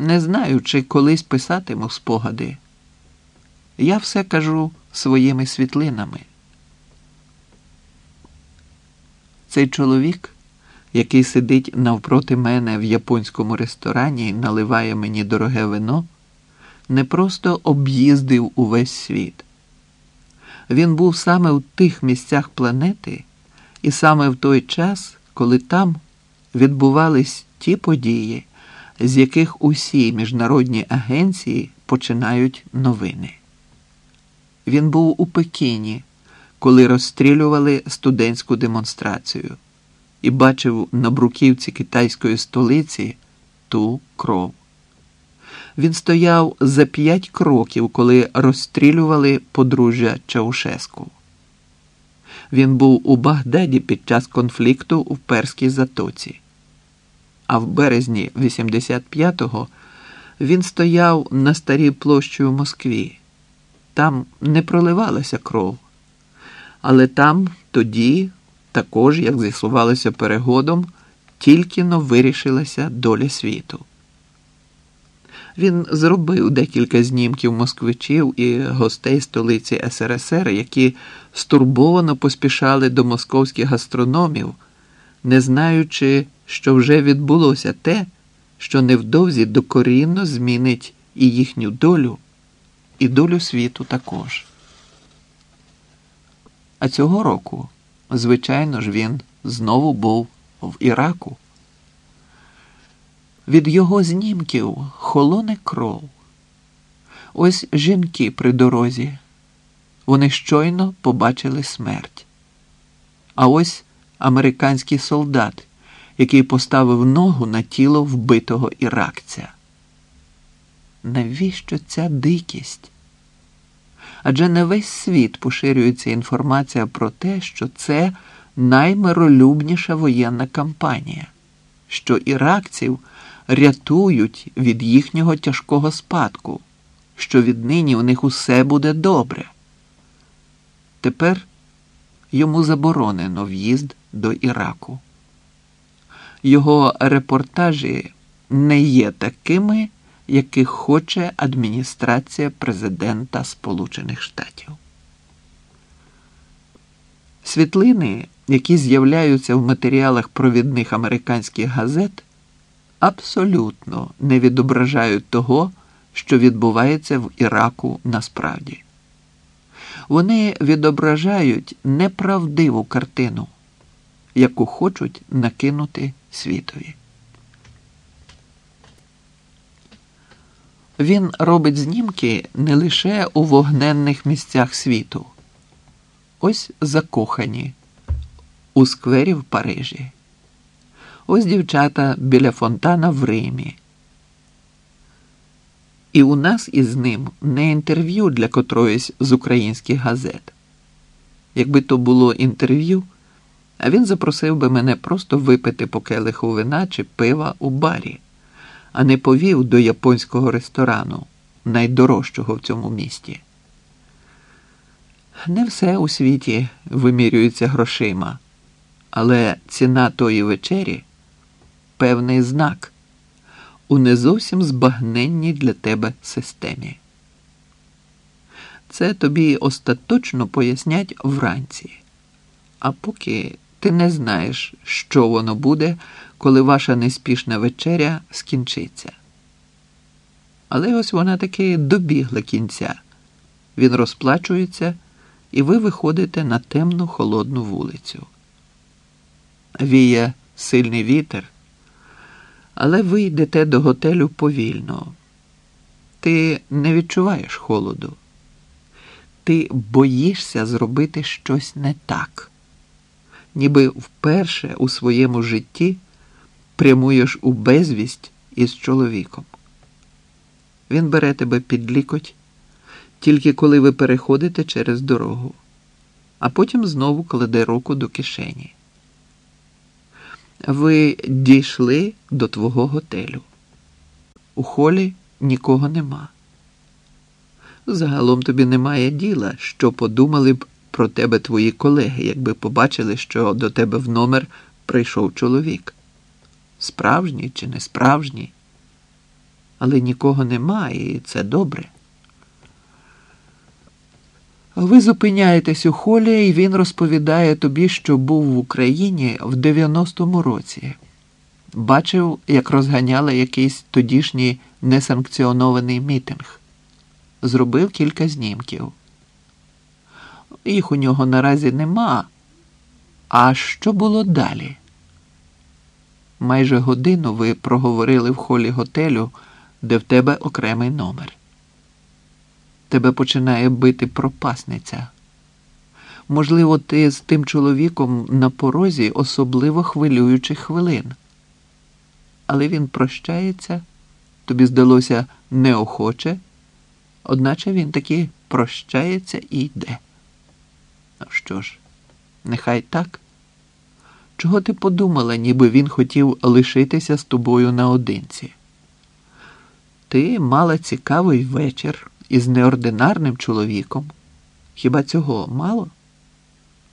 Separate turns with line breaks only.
Не знаю, чи колись писатиму спогади. Я все кажу своїми світлинами. Цей чоловік, який сидить навпроти мене в японському ресторані і наливає мені дороге вино, не просто об'їздив увесь світ. Він був саме в тих місцях планети, і саме в той час, коли там відбувались ті події, з яких усі міжнародні агенції починають новини. Він був у Пекіні, коли розстрілювали студентську демонстрацію, і бачив на бруківці китайської столиці ту кров. Він стояв за п'ять кроків, коли розстрілювали подружжя Чаушеску. Він був у Багдаді під час конфлікту в Перській затоці. А в березні 85-го він стояв на старій площі у Москві. Там не проливалася кров. Але там тоді, також, як з'ясувалося перегодом, тільки но вирішилася доля світу. Він зробив декілька знімків москвичів і гостей столиці СРСР, які стурбовано поспішали до московських гастрономів, не знаючи, що вже відбулося те, що невдовзі докорінно змінить і їхню долю, і долю світу також. А цього року, звичайно ж, він знову був в Іраку. Від його знімків холоне кров. Ось жінки при дорозі. Вони щойно побачили смерть. А ось американський солдат, який поставив ногу на тіло вбитого іракця. Навіщо ця дикість? Адже не весь світ поширюється інформація про те, що це наймиролюбніша воєнна кампанія, що іракців рятують від їхнього тяжкого спадку, що віднині у них усе буде добре. Тепер йому заборонено в'їзд до Іраку. Його репортажі не є такими, яких хоче адміністрація президента Сполучених Штатів. Світлини, які з'являються в матеріалах провідних американських газет, абсолютно не відображають того, що відбувається в Іраку насправді. Вони відображають неправдиву картину, яку хочуть накинути світові. Він робить знімки не лише у вогненних місцях світу. Ось закохані у сквері в Парижі. Ось дівчата біля фонтана в Римі. І у нас із ним не інтерв'ю для котроїсь з українських газет. Якби то було інтерв'ю, а він запросив би мене просто випити по келиху вина чи пива у барі, а не повів до японського ресторану, найдорожчого в цьому місті. Не все у світі вимірюється грошима, але ціна тої вечері певний знак у не зовсім збагненній для тебе системі. Це тобі остаточно пояснять вранці, а поки ти не знаєш, що воно буде, коли ваша неспішна вечеря скінчиться. Але ось вона таки добігла кінця. Він розплачується, і ви виходите на темну холодну вулицю. Віє сильний вітер, але ви йдете до готелю повільно. Ти не відчуваєш холоду. Ти боїшся зробити щось не так, ніби вперше у своєму житті прямуєш у безвість із чоловіком. Він бере тебе під лікоть, тільки коли ви переходите через дорогу, а потім знову кладе руку до кишені. Ви дійшли до твого готелю. У холі нікого нема. Загалом тобі немає діла, що подумали б про тебе твої колеги, якби побачили, що до тебе в номер прийшов чоловік. Справжній чи не справжній. але нікого нема, і це добре. Ви зупиняєтесь у холі, і він розповідає тобі, що був в Україні в 90-му році. Бачив, як розганяли якийсь тодішній несанкціонований мітинг. Зробив кілька знімків. Їх у нього наразі нема. А що було далі? Майже годину ви проговорили в холі готелю, де в тебе окремий номер. Тебе починає бити пропасниця. Можливо, ти з тим чоловіком на порозі особливо хвилюючих хвилин. Але він прощається, тобі здалося неохоче, одначе він таки прощається і йде. Що ж, нехай так. Чого ти подумала, ніби він хотів лишитися з тобою наодинці? Ти мала цікавий вечір із неординарним чоловіком. Хіба цього мало?